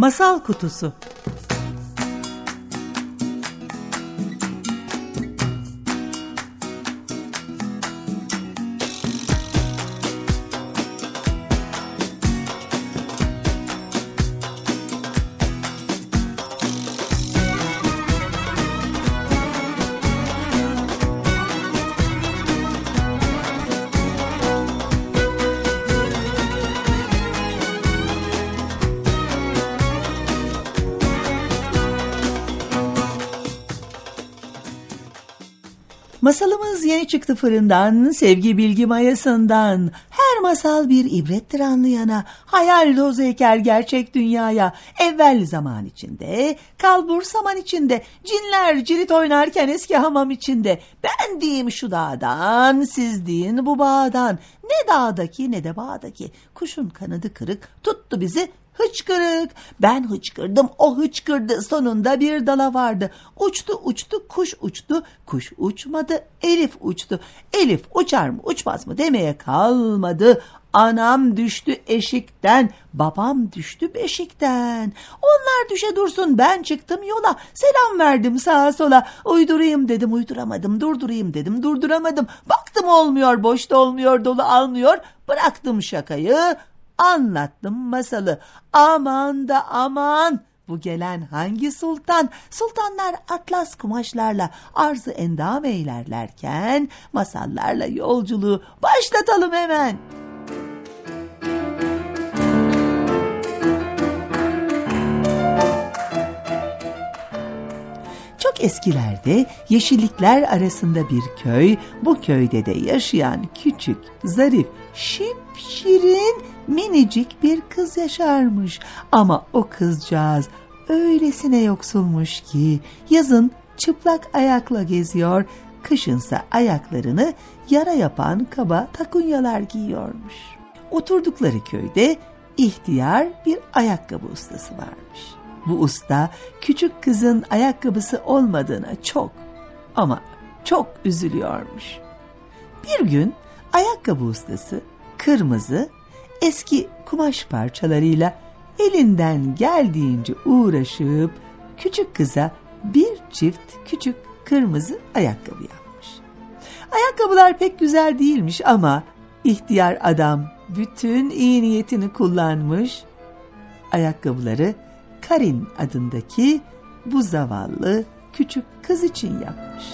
Masal Kutusu Masalımız yeni çıktı fırından, sevgi bilgi mayasından. Her masal bir ibrettir anlayana, hayal doz heykel gerçek dünyaya. Evvel zaman içinde, kalbur saman içinde, cinler cirit oynarken eski hamam içinde. Ben diyeyim şu dağdan, siz deyin bu bağdan. Ne dağdaki ne de bağdaki, kuşun kanadı kırık, tuttu bizi Hıçkırık. Ben hıçkırdım, o hıçkırdı. Sonunda bir dala vardı. Uçtu uçtu, kuş uçtu. Kuş uçmadı, Elif uçtu. Elif uçar mı, uçmaz mı demeye kalmadı. Anam düştü eşikten, babam düştü beşikten. Onlar düşe dursun ben çıktım yola. Selam verdim sağa sola. Uydurayım dedim uyduramadım. Durdurayım dedim durduramadım. Baktım olmuyor boşta olmuyor dolu almıyor. Bıraktım şakayı anlattım masalı. Aman da aman bu gelen hangi sultan? Sultanlar atlas kumaşlarla arzı endam eylerlerken masallarla yolculuğu başlatalım hemen. Eskilerde yeşillikler arasında bir köy, bu köyde de yaşayan küçük, zarif, şipşirin minicik bir kız yaşarmış. Ama o kızcağız öylesine yoksulmuş ki yazın çıplak ayakla geziyor, kışınsa ayaklarını yara yapan kaba takunyalar giyiyormuş. Oturdukları köyde ihtiyar bir ayakkabı ustası varmış. Bu usta küçük kızın ayakkabısı olmadığına çok ama çok üzülüyormuş. Bir gün ayakkabı ustası kırmızı eski kumaş parçalarıyla elinden geldiğince uğraşıp küçük kıza bir çift küçük kırmızı ayakkabı yapmış. Ayakkabılar pek güzel değilmiş ama ihtiyar adam bütün iyi niyetini kullanmış. Ayakkabıları Karin adındaki bu zavallı küçük kız için yapmış.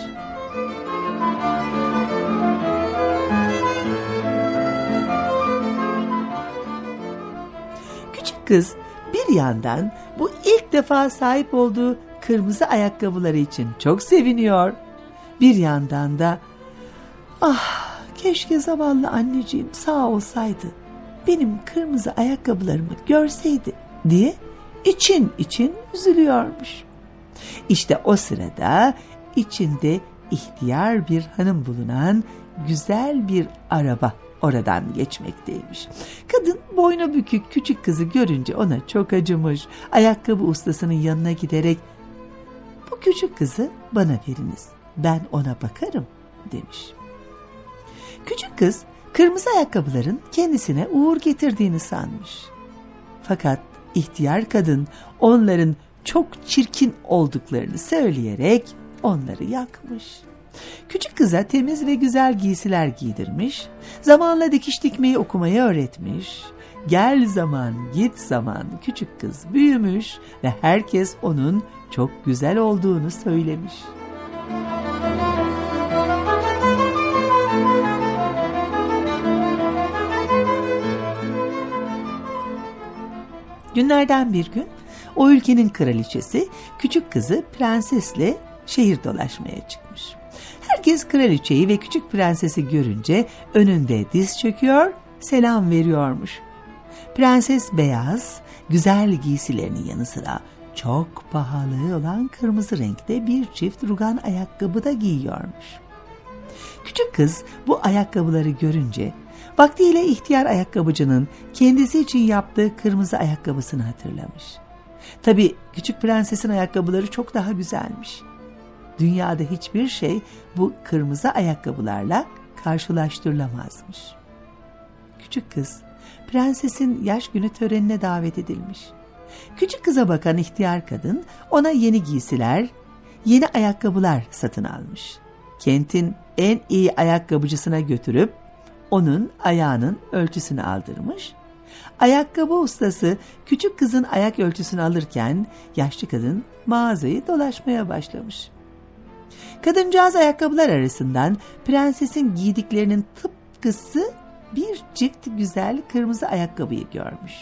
Küçük kız bir yandan bu ilk defa sahip olduğu kırmızı ayakkabıları için çok seviniyor. Bir yandan da ah keşke zavallı anneciğim sağ olsaydı benim kırmızı ayakkabılarımı görseydi diye için için üzülüyormuş. İşte o sırada içinde ihtiyar bir hanım bulunan güzel bir araba oradan geçmekteymiş. Kadın boynu bükük küçük kızı görünce ona çok acımış. Ayakkabı ustasının yanına giderek bu küçük kızı bana veriniz ben ona bakarım demiş. Küçük kız kırmızı ayakkabıların kendisine uğur getirdiğini sanmış. Fakat ihtiyar kadın onların çok çirkin olduklarını söyleyerek onları yakmış. Küçük kıza temiz ve güzel giysiler giydirmiş, zamanla dikiş dikmeyi okumayı öğretmiş. Gel zaman git zaman küçük kız büyümüş ve herkes onun çok güzel olduğunu söylemiş. Günlerden bir gün o ülkenin kraliçesi küçük kızı prensesle şehir dolaşmaya çıkmış. Herkes kraliçeyi ve küçük prensesi görünce önünde diz çöküyor, selam veriyormuş. Prenses beyaz, güzel giysilerinin yanı sıra çok pahalı olan kırmızı renkte bir çift rugan ayakkabı da giyiyormuş. Küçük kız bu ayakkabıları görünce vaktiyle ihtiyar ayakkabıcının kendisi için yaptığı kırmızı ayakkabısını hatırlamış. Tabi küçük prensesin ayakkabıları çok daha güzelmiş. Dünyada hiçbir şey bu kırmızı ayakkabılarla karşılaştırılamazmış. Küçük kız prensesin yaş günü törenine davet edilmiş. Küçük kıza bakan ihtiyar kadın ona yeni giysiler, yeni ayakkabılar satın almış. Kentin en iyi ayakkabıcısına götürüp onun ayağının ölçüsünü aldırmış. Ayakkabı ustası küçük kızın ayak ölçüsünü alırken yaşlı kadın mağazayı dolaşmaya başlamış. Kadıncağız ayakkabılar arasından prensesin giydiklerinin tıpkısı bir çift güzel kırmızı ayakkabıyı görmüş.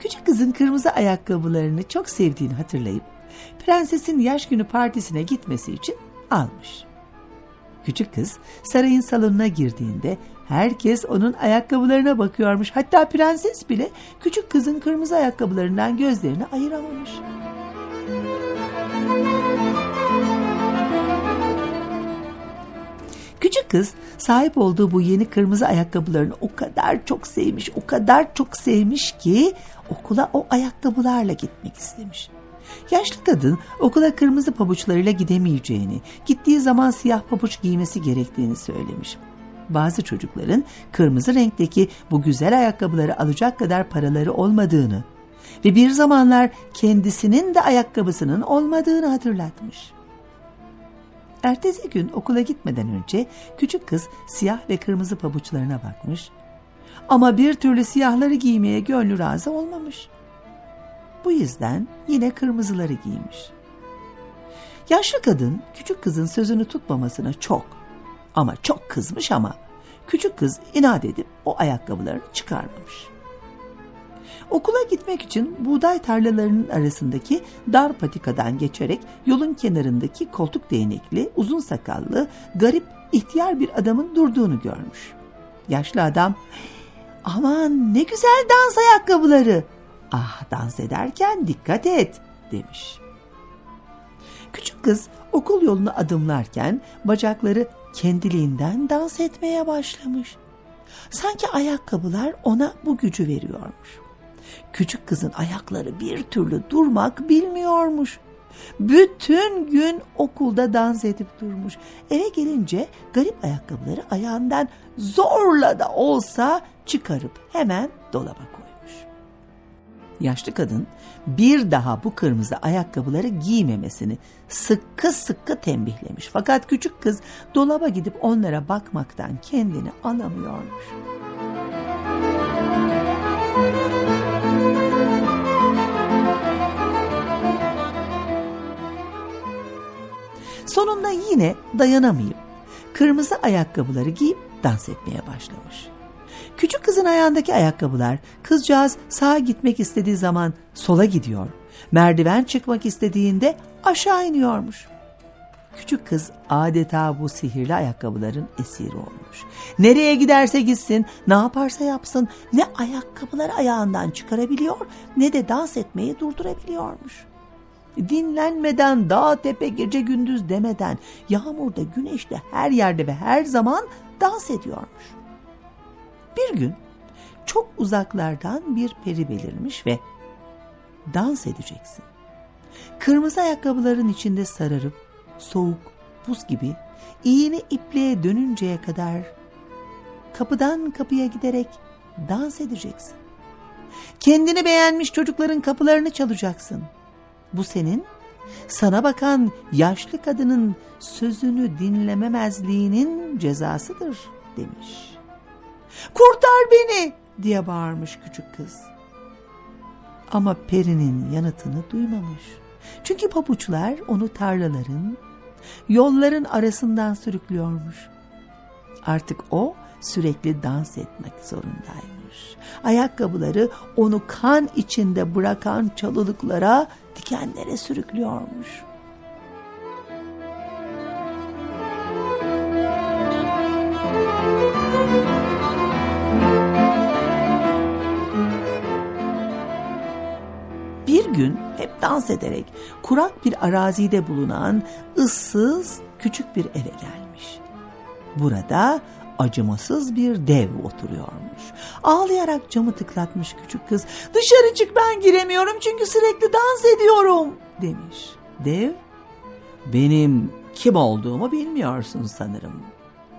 Küçük kızın kırmızı ayakkabılarını çok sevdiğini hatırlayıp prensesin yaş günü partisine gitmesi için almış. Küçük kız sarayın salonuna girdiğinde herkes onun ayakkabılarına bakıyormuş. Hatta prenses bile küçük kızın kırmızı ayakkabılarından gözlerini ayıramamış. Küçük kız sahip olduğu bu yeni kırmızı ayakkabılarını o kadar çok sevmiş, o kadar çok sevmiş ki okula o ayakkabılarla gitmek istemiş. Yaşlı kadın okula kırmızı pabuçlarıyla gidemeyeceğini, gittiği zaman siyah pabuç giymesi gerektiğini söylemiş. Bazı çocukların kırmızı renkteki bu güzel ayakkabıları alacak kadar paraları olmadığını ve bir zamanlar kendisinin de ayakkabısının olmadığını hatırlatmış. Ertesi gün okula gitmeden önce küçük kız siyah ve kırmızı pabuçlarına bakmış ama bir türlü siyahları giymeye gönlü razı olmamış. Bu yüzden yine kırmızıları giymiş. Yaşlı kadın küçük kızın sözünü tutmamasına çok ama çok kızmış ama küçük kız inat edip o ayakkabılarını çıkarmamış. Okula gitmek için buğday tarlalarının arasındaki dar patikadan geçerek yolun kenarındaki koltuk değnekli, uzun sakallı, garip, ihtiyar bir adamın durduğunu görmüş. Yaşlı adam, aman ne güzel dans ayakkabıları Ah dans ederken dikkat et demiş. Küçük kız okul yolunu adımlarken bacakları kendiliğinden dans etmeye başlamış. Sanki ayakkabılar ona bu gücü veriyormuş. Küçük kızın ayakları bir türlü durmak bilmiyormuş. Bütün gün okulda dans edip durmuş. Eve gelince garip ayakkabıları ayağından zorla da olsa çıkarıp hemen dolaba koymuş yaşlı kadın bir daha bu kırmızı ayakkabıları giymemesini sıkı sıkı tembihlemiş. Fakat küçük kız dolaba gidip onlara bakmaktan kendini alamıyormuş. Sonunda yine dayanamayıp kırmızı ayakkabıları giyip dans etmeye başlamış. Küçük kızın ayağındaki ayakkabılar kızcağız sağa gitmek istediği zaman sola gidiyor. Merdiven çıkmak istediğinde aşağı iniyormuş. Küçük kız adeta bu sihirli ayakkabıların esiri olmuş. Nereye giderse gitsin, ne yaparsa yapsın ne ayakkabıları ayağından çıkarabiliyor ne de dans etmeyi durdurabiliyormuş. Dinlenmeden, dağ tepe gece gündüz demeden, yağmurda, güneşte, her yerde ve her zaman dans ediyormuş. Bir gün çok uzaklardan bir peri belirmiş ve dans edeceksin. Kırmızı ayakkabıların içinde sararıp soğuk buz gibi iğne ipliğe dönünceye kadar kapıdan kapıya giderek dans edeceksin. Kendini beğenmiş çocukların kapılarını çalacaksın. Bu senin sana bakan yaşlı kadının sözünü dinlememezliğinin cezasıdır demiş. Kurtar beni diye bağırmış küçük kız. Ama perinin yanıtını duymamış. Çünkü pabuçlar onu tarlaların, yolların arasından sürüklüyormuş. Artık o sürekli dans etmek zorundaymış. Ayakkabıları onu kan içinde bırakan çalılıklara, dikenlere sürüklüyormuş. Gün hep dans ederek kurak bir arazide bulunan ıssız küçük bir eve gelmiş. Burada acımasız bir dev oturuyormuş. Ağlayarak camı tıklatmış küçük kız. Dışarı çık ben giremiyorum çünkü sürekli dans ediyorum demiş. Dev benim kim olduğumu bilmiyorsun sanırım.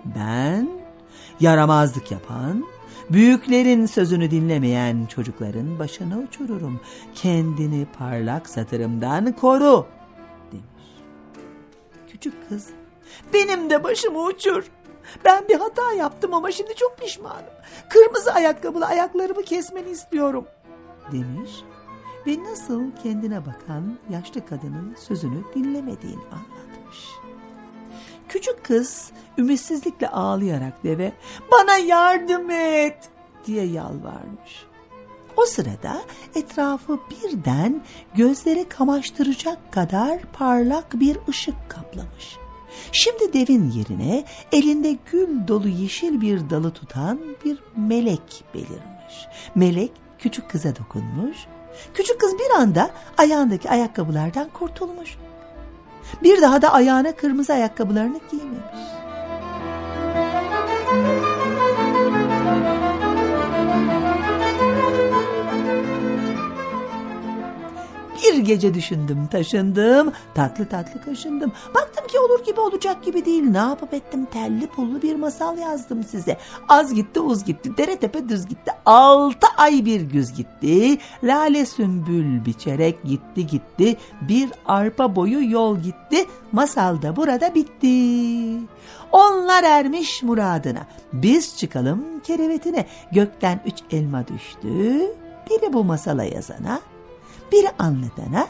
Ben yaramazlık yapan, büyüklerin sözünü dinlemeyen çocukların başını uçururum. Kendini parlak satırımdan koru demiş. Küçük kız benim de başımı uçur. Ben bir hata yaptım ama şimdi çok pişmanım. Kırmızı ayakkabılı ayaklarımı kesmeni istiyorum demiş ve nasıl kendine bakan yaşlı kadının sözünü dinlemediğini anlatmış. Küçük kız ümitsizlikle ağlayarak deve bana yardım et diye yalvarmış. O sırada etrafı birden gözleri kamaştıracak kadar parlak bir ışık kaplamış. Şimdi devin yerine elinde gül dolu yeşil bir dalı tutan bir melek belirmiş. Melek küçük kıza dokunmuş. Küçük kız bir anda ayağındaki ayakkabılardan kurtulmuş. Bir daha da ayağına kırmızı ayakkabılarını giymemiş. Gece düşündüm taşındım tatlı tatlı kaşındım. Baktım ki olur gibi olacak gibi değil. Ne yapıp ettim telli pullu bir masal yazdım size. Az gitti uz gitti dere tepe düz gitti. Altı ay bir güz gitti. Lale sümbül biçerek gitti gitti. Bir arpa boyu yol gitti. Masal da burada bitti. Onlar ermiş muradına. Biz çıkalım kerevetine. Gökten üç elma düştü. Biri bu masala yazana, biri anlatana,